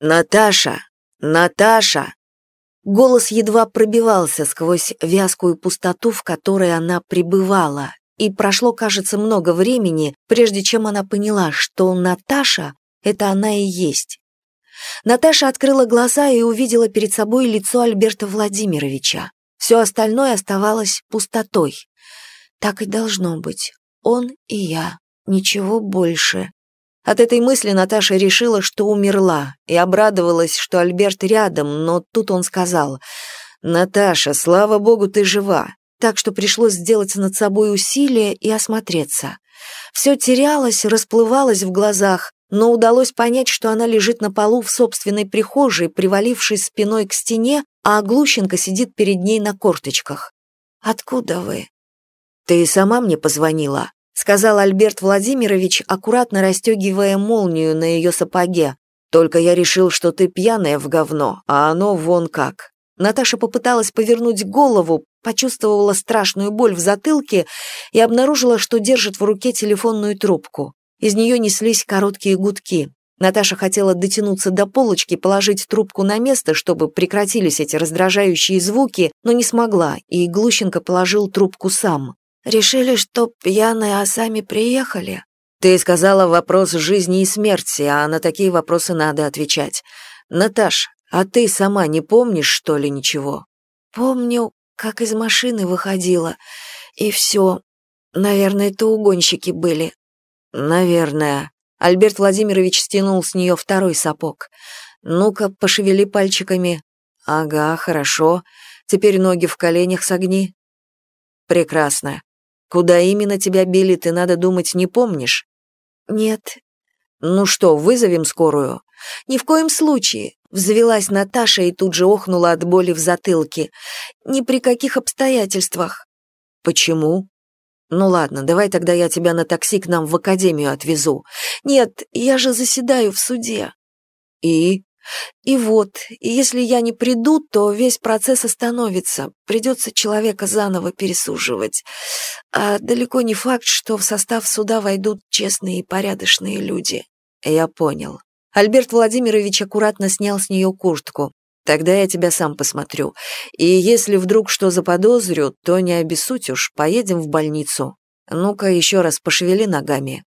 «Наташа! Наташа!» Голос едва пробивался сквозь вязкую пустоту, в которой она пребывала, и прошло, кажется, много времени, прежде чем она поняла, что Наташа — это она и есть. Наташа открыла глаза и увидела перед собой лицо Альберта Владимировича. Все остальное оставалось пустотой. Так и должно быть. Он и я. Ничего больше. От этой мысли Наташа решила, что умерла, и обрадовалась, что Альберт рядом, но тут он сказал, «Наташа, слава богу, ты жива», так что пришлось сделать над собой усилие и осмотреться. Все терялось, расплывалось в глазах, но удалось понять, что она лежит на полу в собственной прихожей, привалившись спиной к стене, а Глущенко сидит перед ней на корточках. «Откуда вы?» «Ты сама мне позвонила», — сказал Альберт Владимирович, аккуратно расстегивая молнию на ее сапоге. «Только я решил, что ты пьяная в говно, а оно вон как». Наташа попыталась повернуть голову, почувствовала страшную боль в затылке и обнаружила, что держит в руке телефонную трубку. Из нее неслись короткие гудки. Наташа хотела дотянуться до полочки, положить трубку на место, чтобы прекратились эти раздражающие звуки, но не смогла, и Глущенко положил трубку сам. «Решили, что пьяные, а сами приехали?» «Ты сказала вопрос жизни и смерти, а на такие вопросы надо отвечать. Наташ, а ты сама не помнишь, что ли, ничего?» «Помню, как из машины выходила, и все. Наверное, это угонщики были. «Наверное». Альберт Владимирович стянул с нее второй сапог. «Ну-ка, пошевели пальчиками». «Ага, хорошо. Теперь ноги в коленях согни». «Прекрасно. Куда именно тебя били, ты, надо думать, не помнишь?» «Нет». «Ну что, вызовем скорую?» «Ни в коем случае», — взвелась Наташа и тут же охнула от боли в затылке. «Ни при каких обстоятельствах». «Почему?» «Ну ладно, давай тогда я тебя на такси к нам в академию отвезу». «Нет, я же заседаю в суде». «И?» «И вот, если я не приду, то весь процесс остановится. Придется человека заново пересуживать. А далеко не факт, что в состав суда войдут честные и порядочные люди». «Я понял». Альберт Владимирович аккуратно снял с нее куртку. Тогда я тебя сам посмотрю. И если вдруг что заподозрю, то не обессудь уж, поедем в больницу. Ну-ка еще раз пошевели ногами».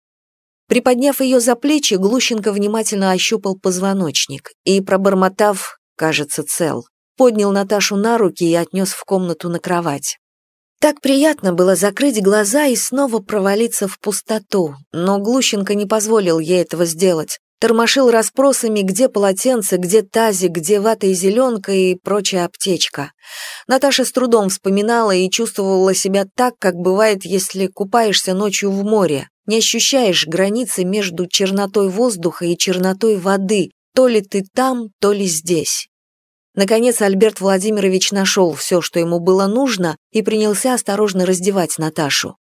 Приподняв ее за плечи, Глущенко внимательно ощупал позвоночник и, пробормотав, кажется, цел, поднял Наташу на руки и отнес в комнату на кровать. Так приятно было закрыть глаза и снова провалиться в пустоту, но Глущенко не позволил ей этого сделать тормошил расспросами, где полотенце, где тазик, где вата и зеленка и прочая аптечка. Наташа с трудом вспоминала и чувствовала себя так, как бывает, если купаешься ночью в море. Не ощущаешь границы между чернотой воздуха и чернотой воды, то ли ты там, то ли здесь. Наконец Альберт Владимирович нашел все, что ему было нужно, и принялся осторожно раздевать Наташу.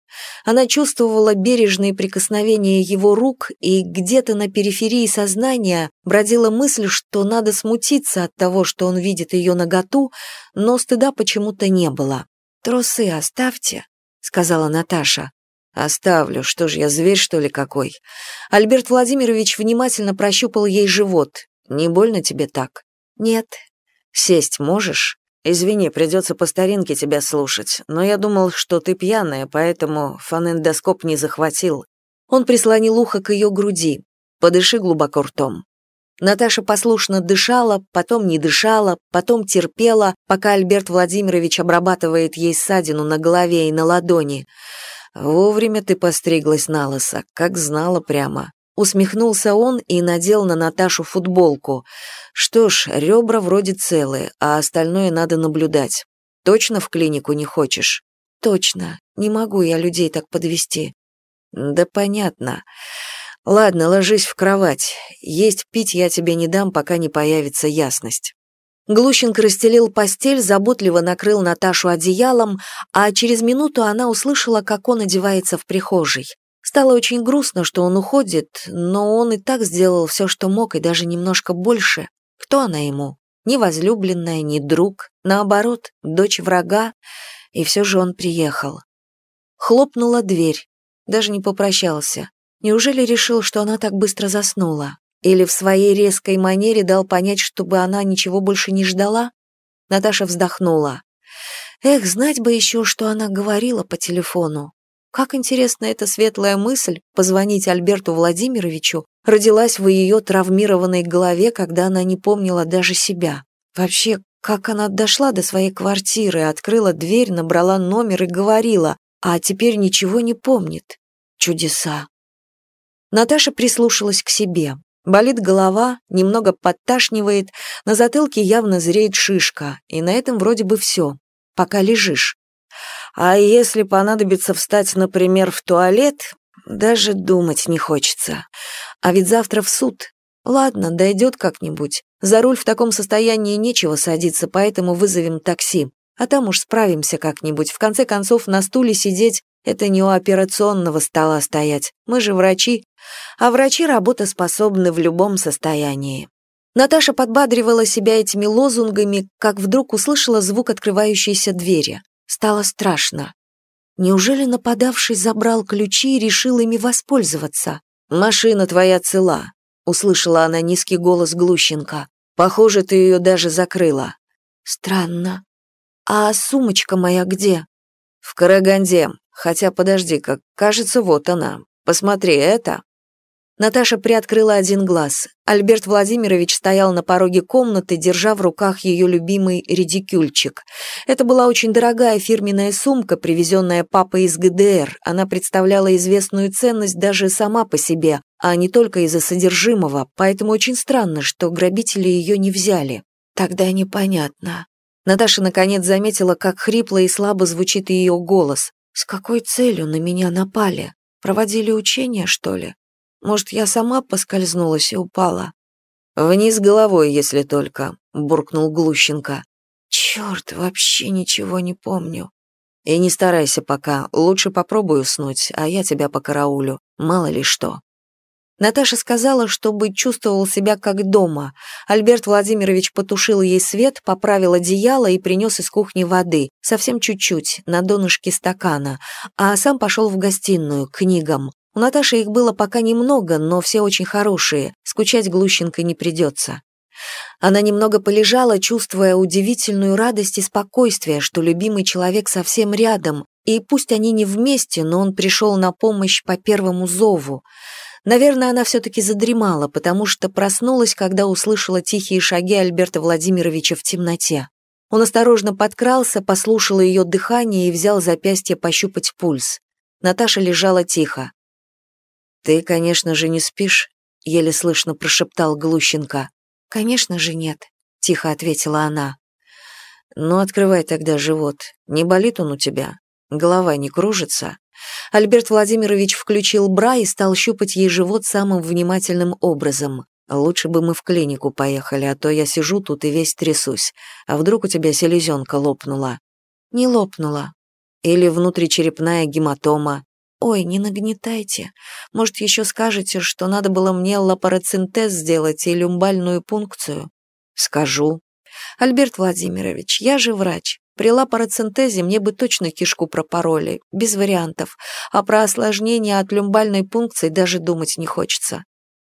Она чувствовала бережные прикосновения его рук, и где-то на периферии сознания бродила мысль, что надо смутиться от того, что он видит ее наготу, но стыда почему-то не было. «Трусы оставьте», — сказала Наташа. «Оставлю, что ж я, зверь, что ли, какой?» Альберт Владимирович внимательно прощупал ей живот. «Не больно тебе так?» «Нет». «Сесть можешь?» «Извини, придется по старинке тебя слушать, но я думал, что ты пьяная, поэтому фонендоскоп не захватил». Он прислонил ухо к ее груди. «Подыши глубоко ртом». Наташа послушно дышала, потом не дышала, потом терпела, пока Альберт Владимирович обрабатывает ей ссадину на голове и на ладони. «Вовремя ты постриглась на лысо, как знала прямо». Усмехнулся он и надел на Наташу футболку. Что ж, ребра вроде целые, а остальное надо наблюдать. Точно в клинику не хочешь? Точно. Не могу я людей так подвести. Да понятно. Ладно, ложись в кровать. Есть пить я тебе не дам, пока не появится ясность. Глущенко расстелил постель, заботливо накрыл Наташу одеялом, а через минуту она услышала, как он одевается в прихожей. Стало очень грустно, что он уходит, но он и так сделал все, что мог, и даже немножко больше. Кто она ему? Ни возлюбленная, ни друг. Наоборот, дочь врага. И все же он приехал. Хлопнула дверь. Даже не попрощался. Неужели решил, что она так быстро заснула? Или в своей резкой манере дал понять, чтобы она ничего больше не ждала? Наташа вздохнула. Эх, знать бы еще, что она говорила по телефону. Как интересно эта светлая мысль позвонить Альберту Владимировичу родилась в ее травмированной голове, когда она не помнила даже себя. Вообще, как она дошла до своей квартиры, открыла дверь, набрала номер и говорила, а теперь ничего не помнит. Чудеса. Наташа прислушалась к себе. Болит голова, немного подташнивает, на затылке явно зреет шишка, и на этом вроде бы все пока лежишь. А если понадобится встать, например, в туалет, даже думать не хочется. А ведь завтра в суд. Ладно, дойдет как-нибудь. За руль в таком состоянии нечего садиться, поэтому вызовем такси. А там уж справимся как-нибудь. В конце концов, на стуле сидеть — это не у операционного стола стоять. Мы же врачи. А врачи работоспособны в любом состоянии. Наташа подбадривала себя этими лозунгами, как вдруг услышала звук открывающейся двери. Стало страшно. Неужели нападавший забрал ключи и решил ими воспользоваться? «Машина твоя цела», — услышала она низкий голос Глущенко. «Похоже, ты ее даже закрыла». «Странно. А сумочка моя где?» «В Караганде. Хотя, подожди-ка, кажется, вот она. Посмотри, это...» Наташа приоткрыла один глаз. Альберт Владимирович стоял на пороге комнаты, держа в руках ее любимый редикюльчик. Это была очень дорогая фирменная сумка, привезенная папой из ГДР. Она представляла известную ценность даже сама по себе, а не только из-за содержимого, поэтому очень странно, что грабители ее не взяли. Тогда непонятно. Наташа наконец заметила, как хрипло и слабо звучит ее голос. «С какой целью на меня напали? Проводили учения, что ли?» Может, я сама поскользнулась и упала? Вниз головой, если только, буркнул Глущенко. Черт, вообще ничего не помню. И не старайся пока, лучше попробуй уснуть, а я тебя покараулю, мало ли что. Наташа сказала, чтобы чувствовал себя как дома. Альберт Владимирович потушил ей свет, поправил одеяло и принес из кухни воды, совсем чуть-чуть, на донышке стакана, а сам пошел в гостиную, к книгам. У Наташи их было пока немного, но все очень хорошие, скучать Глущенко не придется. Она немного полежала, чувствуя удивительную радость и спокойствие, что любимый человек совсем рядом, и пусть они не вместе, но он пришел на помощь по первому зову. Наверное, она все-таки задремала, потому что проснулась, когда услышала тихие шаги Альберта Владимировича в темноте. Он осторожно подкрался, послушал ее дыхание и взял запястье пощупать пульс. Наташа лежала тихо. «Ты, конечно же, не спишь?» — еле слышно прошептал Глущенко. «Конечно же нет», — тихо ответила она. «Ну, открывай тогда живот. Не болит он у тебя? Голова не кружится?» Альберт Владимирович включил бра и стал щупать ей живот самым внимательным образом. «Лучше бы мы в клинику поехали, а то я сижу тут и весь трясусь. А вдруг у тебя селезенка лопнула?» «Не лопнула». «Или внутричерепная гематома?» «Ой, не нагнетайте. Может, еще скажете, что надо было мне лапароцинтез сделать и люмбальную пункцию?» «Скажу». «Альберт Владимирович, я же врач. При лапароцинтезе мне бы точно кишку пропороли, без вариантов, а про осложнение от люмбальной пункции даже думать не хочется».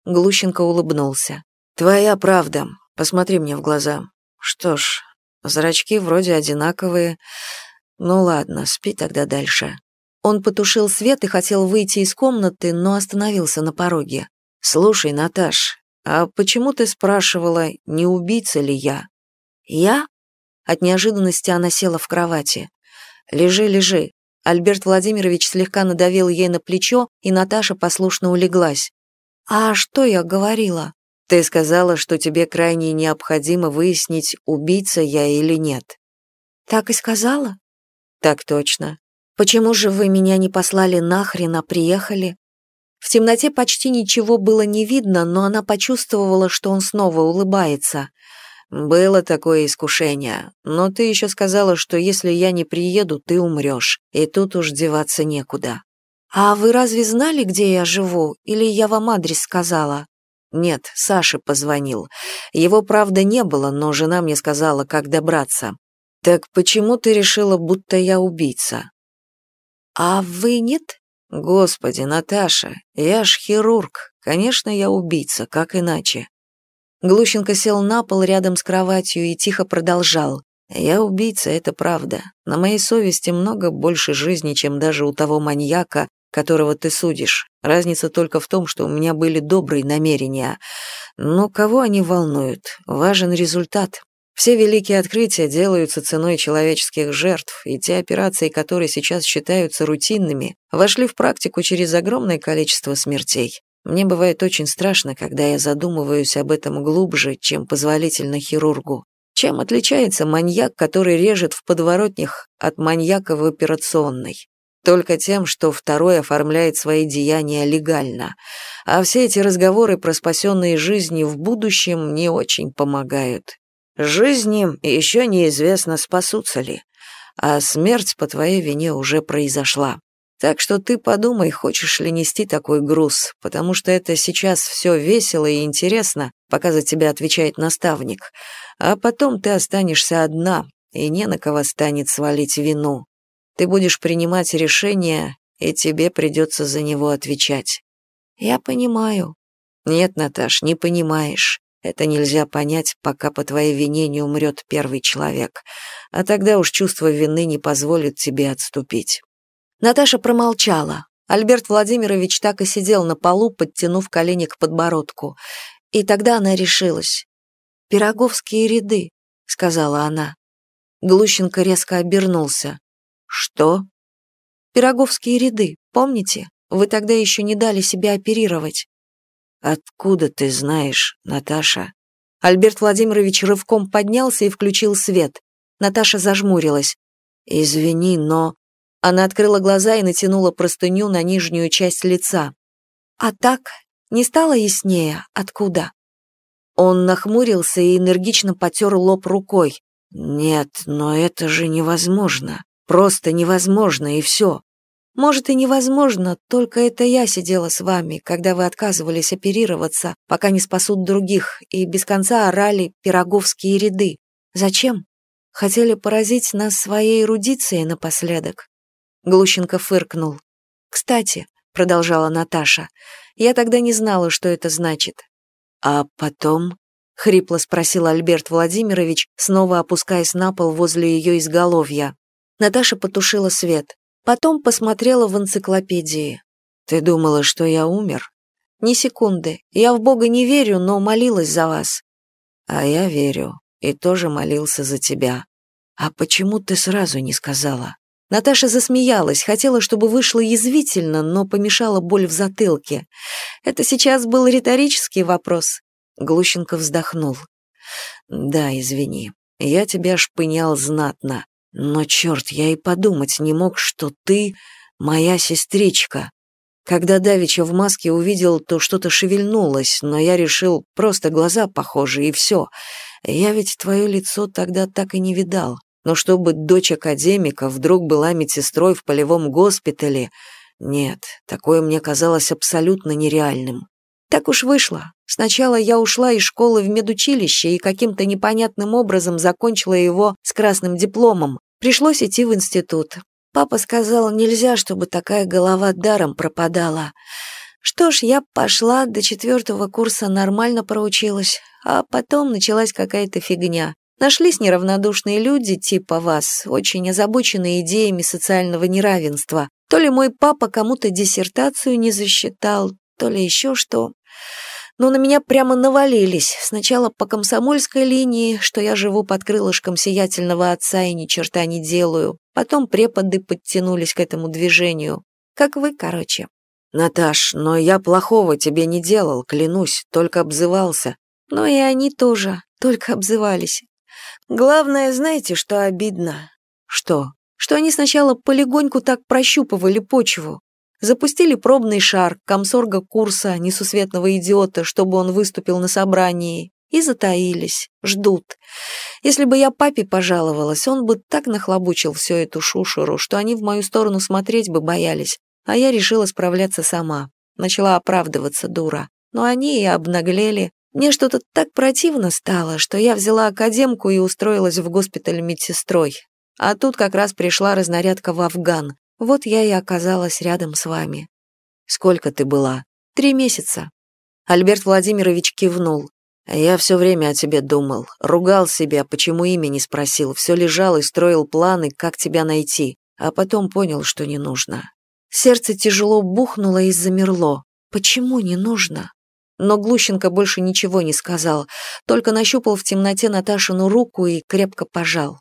Глущенко улыбнулся. «Твоя правда. Посмотри мне в глаза. Что ж, зрачки вроде одинаковые. Ну ладно, спи тогда дальше». Он потушил свет и хотел выйти из комнаты, но остановился на пороге. «Слушай, Наташ, а почему ты спрашивала, не убийца ли я?» «Я?» От неожиданности она села в кровати. «Лежи, лежи». Альберт Владимирович слегка надавил ей на плечо, и Наташа послушно улеглась. «А что я говорила?» «Ты сказала, что тебе крайне необходимо выяснить, убийца я или нет». «Так и сказала?» «Так точно. Почему же вы меня не послали нахрен, а приехали? В темноте почти ничего было не видно, но она почувствовала, что он снова улыбается. Было такое искушение, но ты еще сказала, что если я не приеду, ты умрешь, и тут уж деваться некуда. А вы разве знали, где я живу, или я вам адрес сказала? Нет, Саше позвонил. Его, правда, не было, но жена мне сказала, как добраться. Так почему ты решила, будто я убийца? «А вы нет?» «Господи, Наташа, я ж хирург. Конечно, я убийца, как иначе. Глущенко сел на пол рядом с кроватью и тихо продолжал. «Я убийца, это правда. На моей совести много больше жизни, чем даже у того маньяка, которого ты судишь. Разница только в том, что у меня были добрые намерения. Но кого они волнуют? Важен результат. Все великие открытия делаются ценой человеческих жертв, и те операции, которые сейчас считаются рутинными, вошли в практику через огромное количество смертей. Мне бывает очень страшно, когда я задумываюсь об этом глубже, чем позволительно хирургу. Чем отличается маньяк, который режет в подворотнях, от маньяка в операционной? Только тем, что второй оформляет свои деяния легально. А все эти разговоры про спасенные жизни в будущем не очень помогают. Жизни еще неизвестно, спасутся ли, а смерть по твоей вине уже произошла. Так что ты подумай, хочешь ли нести такой груз, потому что это сейчас все весело и интересно, пока за тебя отвечает наставник, а потом ты останешься одна, и не на кого станет свалить вину. Ты будешь принимать решение, и тебе придется за него отвечать. Я понимаю. Нет, Наташ, не понимаешь. Это нельзя понять, пока по твоей вине не умрет первый человек, а тогда уж чувство вины не позволит тебе отступить». Наташа промолчала. Альберт Владимирович так и сидел на полу, подтянув колени к подбородку. И тогда она решилась. «Пироговские ряды», — сказала она. Глущенко резко обернулся. «Что?» «Пироговские ряды, помните? Вы тогда еще не дали себя оперировать». «Откуда ты знаешь, Наташа?» Альберт Владимирович рывком поднялся и включил свет. Наташа зажмурилась. «Извини, но...» Она открыла глаза и натянула простыню на нижнюю часть лица. «А так? Не стало яснее, откуда?» Он нахмурился и энергично потер лоб рукой. «Нет, но это же невозможно. Просто невозможно, и все. Может, и невозможно, только это я сидела с вами, когда вы отказывались оперироваться, пока не спасут других, и без конца орали пироговские ряды. Зачем? Хотели поразить нас своей эрудицией напоследок. Глущенко фыркнул. «Кстати», — продолжала Наташа, — «я тогда не знала, что это значит». «А потом?» — хрипло спросил Альберт Владимирович, снова опускаясь на пол возле ее изголовья. Наташа потушила свет. Потом посмотрела в энциклопедии. «Ты думала, что я умер?» «Ни секунды. Я в Бога не верю, но молилась за вас». «А я верю. И тоже молился за тебя. А почему ты сразу не сказала?» Наташа засмеялась, хотела, чтобы вышло язвительно, но помешала боль в затылке. Это сейчас был риторический вопрос. Глущенко вздохнул. «Да, извини, я тебя шпынял знатно. Но, черт, я и подумать не мог, что ты моя сестричка. Когда Давича в маске увидел, то что-то шевельнулось, но я решил, просто глаза похожи, и все. Я ведь твое лицо тогда так и не видал. Но чтобы дочь академика вдруг была медсестрой в полевом госпитале, нет, такое мне казалось абсолютно нереальным. Так уж вышло. Сначала я ушла из школы в медучилище и каким-то непонятным образом закончила его с красным дипломом, Пришлось идти в институт. Папа сказал, нельзя, чтобы такая голова даром пропадала. Что ж, я пошла, до четвертого курса нормально проучилась, а потом началась какая-то фигня. Нашлись неравнодушные люди типа вас, очень озабоченные идеями социального неравенства. То ли мой папа кому-то диссертацию не засчитал, то ли еще что но на меня прямо навалились. Сначала по комсомольской линии, что я живу под крылышком сиятельного отца и ни черта не делаю. Потом преподы подтянулись к этому движению. Как вы, короче. Наташ, но я плохого тебе не делал, клянусь, только обзывался. Но и они тоже, только обзывались. Главное, знаете, что обидно? Что? Что они сначала полегоньку так прощупывали почву, Запустили пробный шар комсорга курса несусветного идиота, чтобы он выступил на собрании, и затаились, ждут. Если бы я папе пожаловалась, он бы так нахлобучил всю эту шушеру, что они в мою сторону смотреть бы боялись, а я решила справляться сама. Начала оправдываться, дура. Но они и обнаглели. Мне что-то так противно стало, что я взяла академку и устроилась в госпиталь медсестрой. А тут как раз пришла разнарядка в Афган. Вот я и оказалась рядом с вами. Сколько ты была? Три месяца. Альберт Владимирович кивнул. Я все время о тебе думал, ругал себя, почему имя не спросил, все лежал и строил планы, как тебя найти, а потом понял, что не нужно. Сердце тяжело бухнуло и замерло. Почему не нужно? Но Глущенко больше ничего не сказал, только нащупал в темноте Наташину руку и крепко пожал.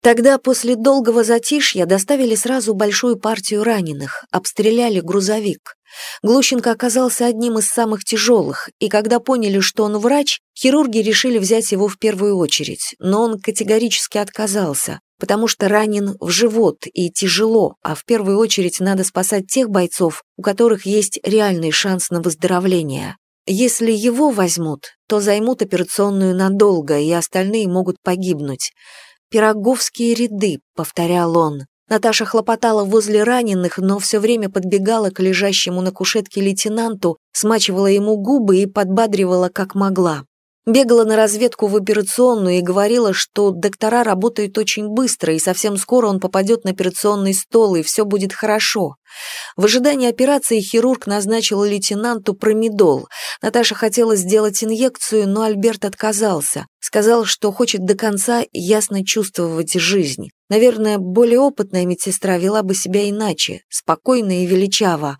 Тогда после долгого затишья доставили сразу большую партию раненых, обстреляли грузовик. Глущенко оказался одним из самых тяжелых, и когда поняли, что он врач, хирурги решили взять его в первую очередь, но он категорически отказался, потому что ранен в живот и тяжело, а в первую очередь надо спасать тех бойцов, у которых есть реальный шанс на выздоровление. Если его возьмут, то займут операционную надолго, и остальные могут погибнуть. «Пироговские ряды», — повторял он. Наташа хлопотала возле раненых, но все время подбегала к лежащему на кушетке лейтенанту, смачивала ему губы и подбадривала как могла. Бегала на разведку в операционную и говорила, что доктора работают очень быстро, и совсем скоро он попадет на операционный стол, и все будет хорошо. В ожидании операции хирург назначил лейтенанту промедол. Наташа хотела сделать инъекцию, но Альберт отказался. Сказал, что хочет до конца ясно чувствовать жизнь. Наверное, более опытная медсестра вела бы себя иначе, спокойно и величаво.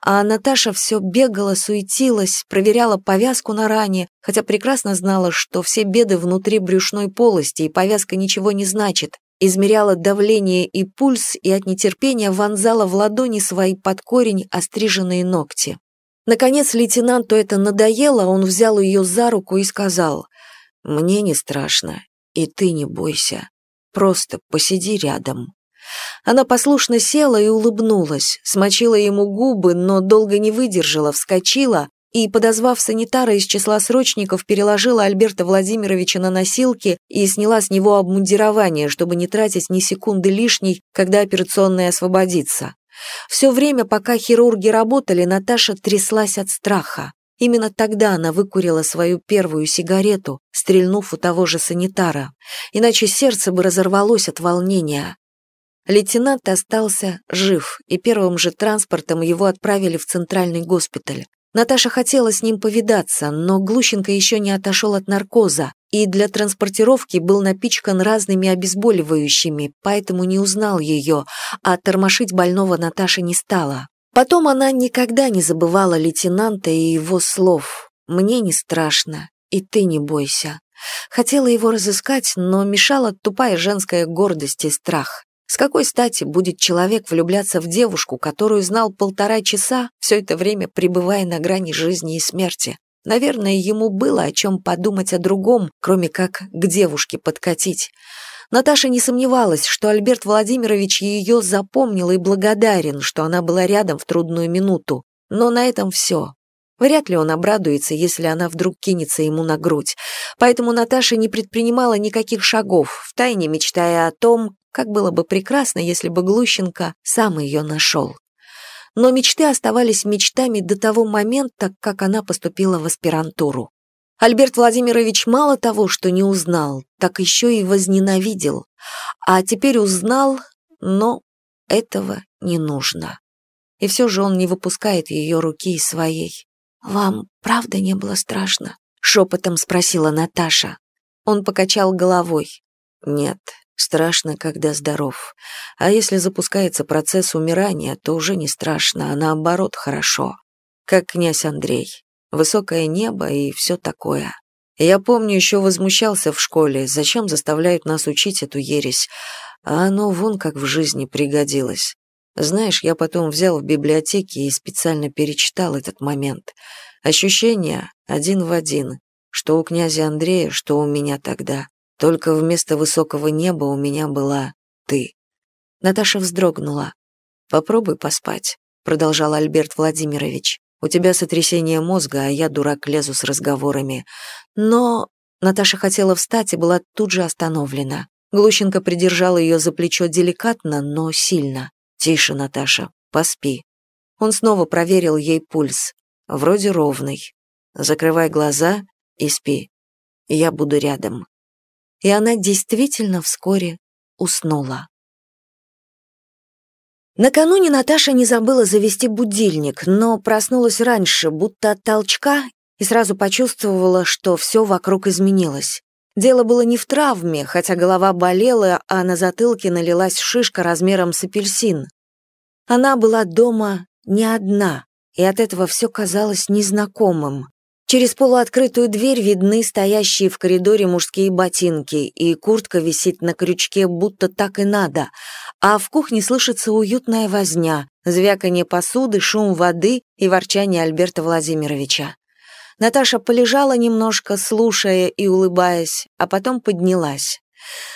А Наташа все бегала, суетилась, проверяла повязку на ране, хотя прекрасно знала, что все беды внутри брюшной полости, и повязка ничего не значит. Измеряла давление и пульс, и от нетерпения вонзала в ладони свои под корень остриженные ногти. Наконец лейтенанту это надоело, он взял ее за руку и сказал, «Мне не страшно, и ты не бойся. Просто посиди рядом». Она послушно села и улыбнулась, смочила ему губы, но долго не выдержала, вскочила и, подозвав санитара из числа срочников, переложила Альберта Владимировича на носилки и сняла с него обмундирование, чтобы не тратить ни секунды лишней, когда операционная освободится. Все время, пока хирурги работали, Наташа тряслась от страха. Именно тогда она выкурила свою первую сигарету, стрельнув у того же санитара. Иначе сердце бы разорвалось от волнения. Лейтенант остался жив, и первым же транспортом его отправили в центральный госпиталь. Наташа хотела с ним повидаться, но Глущенко еще не отошел от наркоза, и для транспортировки был напичкан разными обезболивающими, поэтому не узнал ее, а тормошить больного Наташа не стала. Потом она никогда не забывала лейтенанта и его слов «Мне не страшно, и ты не бойся». Хотела его разыскать, но мешала тупая женская гордость и страх. С какой стати будет человек влюбляться в девушку, которую знал полтора часа, все это время пребывая на грани жизни и смерти? Наверное, ему было о чем подумать о другом, кроме как к девушке подкатить. Наташа не сомневалась, что Альберт Владимирович ее запомнил и благодарен, что она была рядом в трудную минуту. Но на этом все. Вряд ли он обрадуется, если она вдруг кинется ему на грудь. Поэтому Наташа не предпринимала никаких шагов, втайне мечтая о том, как было бы прекрасно, если бы Глущенко сам ее нашел. Но мечты оставались мечтами до того момента, как она поступила в аспирантуру. Альберт Владимирович мало того, что не узнал, так еще и возненавидел. А теперь узнал, но этого не нужно. И все же он не выпускает ее руки своей. «Вам правда не было страшно?» — шепотом спросила Наташа. Он покачал головой. «Нет, Страшно, когда здоров. А если запускается процесс умирания, то уже не страшно, а наоборот хорошо. Как князь Андрей. Высокое небо и все такое. Я помню, еще возмущался в школе, зачем заставляют нас учить эту ересь, а оно вон как в жизни пригодилось. Знаешь, я потом взял в библиотеке и специально перечитал этот момент. Ощущения один в один, что у князя Андрея, что у меня тогда. Только вместо высокого неба у меня была ты. Наташа вздрогнула. Попробуй поспать, продолжал Альберт Владимирович. У тебя сотрясение мозга, а я дурак лезу с разговорами. Но Наташа хотела встать и была тут же остановлена. Глущенко придержал ее за плечо деликатно, но сильно. «Тише, Наташа, поспи». Он снова проверил ей пульс. Вроде ровный. Закрывай глаза и спи. Я буду рядом и она действительно вскоре уснула. Накануне Наташа не забыла завести будильник, но проснулась раньше, будто от толчка, и сразу почувствовала, что все вокруг изменилось. Дело было не в травме, хотя голова болела, а на затылке налилась шишка размером с апельсин. Она была дома не одна, и от этого все казалось незнакомым. Через полуоткрытую дверь видны стоящие в коридоре мужские ботинки, и куртка висит на крючке, будто так и надо, а в кухне слышится уютная возня, звяканье посуды, шум воды и ворчание Альберта Владимировича. Наташа полежала немножко, слушая и улыбаясь, а потом поднялась.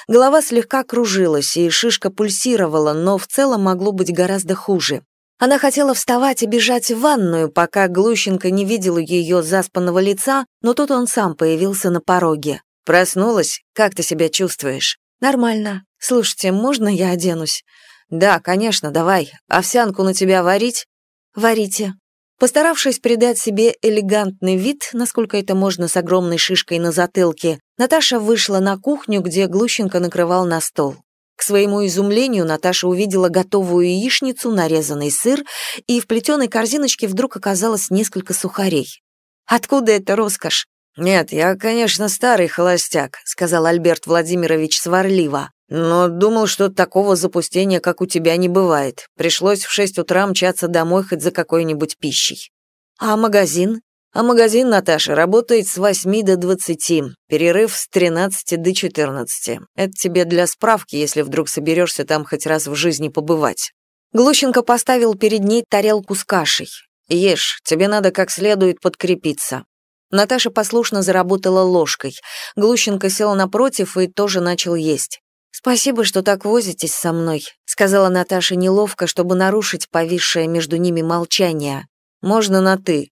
Голова слегка кружилась, и шишка пульсировала, но в целом могло быть гораздо хуже. Она хотела вставать и бежать в ванную, пока Глущенко не видела ее заспанного лица, но тут он сам появился на пороге. «Проснулась? Как ты себя чувствуешь?» «Нормально. Слушайте, можно я оденусь?» «Да, конечно, давай. Овсянку на тебя варить?» «Варите». Постаравшись придать себе элегантный вид, насколько это можно с огромной шишкой на затылке, Наташа вышла на кухню, где Глущенко накрывал на стол. К своему изумлению Наташа увидела готовую яичницу, нарезанный сыр, и в плетеной корзиночке вдруг оказалось несколько сухарей. «Откуда эта роскошь?» «Нет, я, конечно, старый холостяк», — сказал Альберт Владимирович сварливо. «Но думал, что такого запустения, как у тебя, не бывает. Пришлось в шесть утра мчаться домой хоть за какой-нибудь пищей». «А магазин?» А магазин, Наташа, работает с 8 до 20, перерыв с 13 до 14. Это тебе для справки, если вдруг соберешься там хоть раз в жизни побывать. Глущенко поставил перед ней тарелку с кашей. Ешь, тебе надо как следует подкрепиться. Наташа послушно заработала ложкой. Глущенко сел напротив и тоже начал есть. «Спасибо, что так возитесь со мной», — сказала Наташа неловко, чтобы нарушить повисшее между ними молчание. «Можно на «ты»,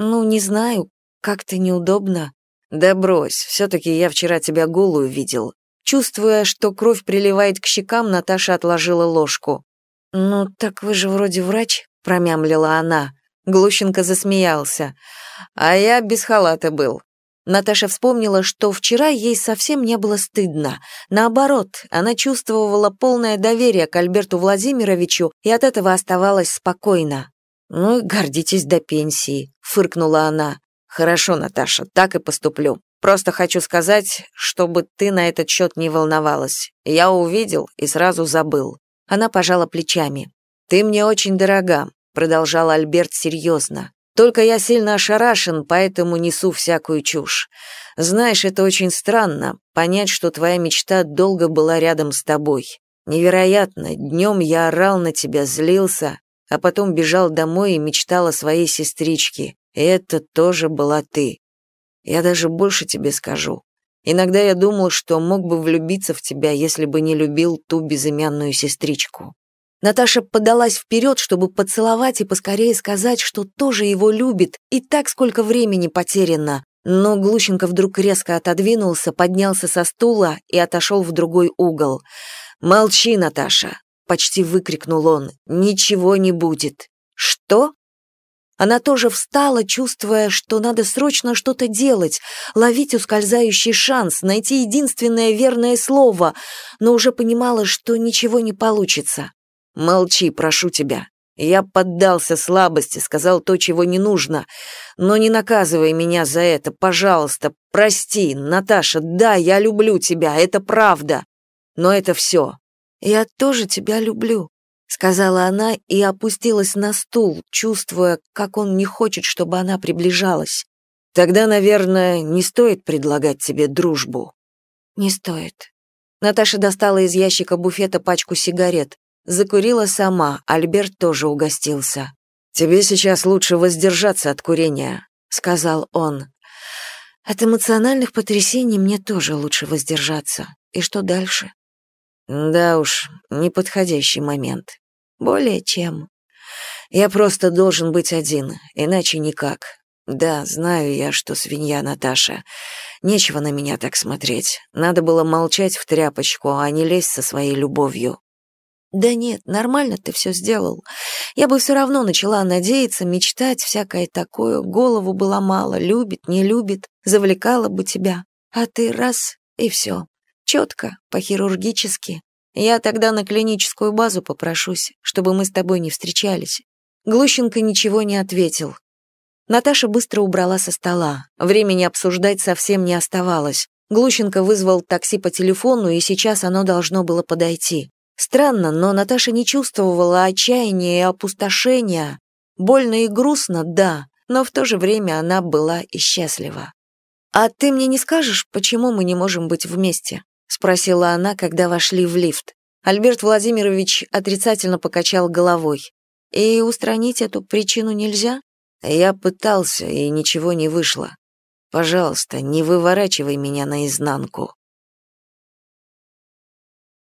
«Ну, не знаю, как-то неудобно». «Да брось, все-таки я вчера тебя голую видел». Чувствуя, что кровь приливает к щекам, Наташа отложила ложку. «Ну, так вы же вроде врач», — промямлила она. Глущенко засмеялся. «А я без халата был». Наташа вспомнила, что вчера ей совсем не было стыдно. Наоборот, она чувствовала полное доверие к Альберту Владимировичу и от этого оставалась спокойна. «Ну, гордитесь до пенсии», — фыркнула она. «Хорошо, Наташа, так и поступлю. Просто хочу сказать, чтобы ты на этот счет не волновалась. Я увидел и сразу забыл». Она пожала плечами. «Ты мне очень дорога», — продолжал Альберт серьезно. «Только я сильно ошарашен, поэтому несу всякую чушь. Знаешь, это очень странно, понять, что твоя мечта долго была рядом с тобой. Невероятно, днем я орал на тебя, злился, а потом бежал домой и мечтал о своей сестричке. И это тоже была ты. Я даже больше тебе скажу. Иногда я думал, что мог бы влюбиться в тебя, если бы не любил ту безымянную сестричку. Наташа подалась вперед, чтобы поцеловать и поскорее сказать, что тоже его любит, и так сколько времени потеряно. Но Глущенко вдруг резко отодвинулся, поднялся со стула и отошел в другой угол. «Молчи, Наташа почти выкрикнул он. Ничего не будет. Что? Она тоже встала, чувствуя, что надо срочно что-то делать, ловить ускользающий шанс, найти единственное верное слово, но уже понимала, что ничего не получится. «Молчи, прошу тебя. Я поддался слабости, сказал то, чего не нужно. Но не наказывай меня за это, пожалуйста. Прости, Наташа, да, я люблю тебя, это правда. Но это все. «Я тоже тебя люблю», — сказала она и опустилась на стул, чувствуя, как он не хочет, чтобы она приближалась. «Тогда, наверное, не стоит предлагать тебе дружбу». «Не стоит». Наташа достала из ящика буфета пачку сигарет. Закурила сама, Альберт тоже угостился. «Тебе сейчас лучше воздержаться от курения», — сказал он. «От эмоциональных потрясений мне тоже лучше воздержаться. И что дальше?» Да уж, неподходящий момент. Более чем. Я просто должен быть один, иначе никак. Да, знаю я, что свинья Наташа. Нечего на меня так смотреть. Надо было молчать в тряпочку, а не лезть со своей любовью. Да нет, нормально ты все сделал. Я бы все равно начала надеяться, мечтать, всякое такое, голову было мало, любит, не любит, завлекала бы тебя. А ты раз — и все. Четко, по-хирургически. Я тогда на клиническую базу попрошусь, чтобы мы с тобой не встречались. Глущенко ничего не ответил. Наташа быстро убрала со стола. Времени обсуждать совсем не оставалось. Глущенко вызвал такси по телефону, и сейчас оно должно было подойти. Странно, но Наташа не чувствовала отчаяния и опустошения. Больно и грустно, да, но в то же время она была и счастлива. «А ты мне не скажешь, почему мы не можем быть вместе?» — спросила она, когда вошли в лифт. Альберт Владимирович отрицательно покачал головой. «И устранить эту причину нельзя?» Я пытался, и ничего не вышло. Пожалуйста, не выворачивай меня наизнанку.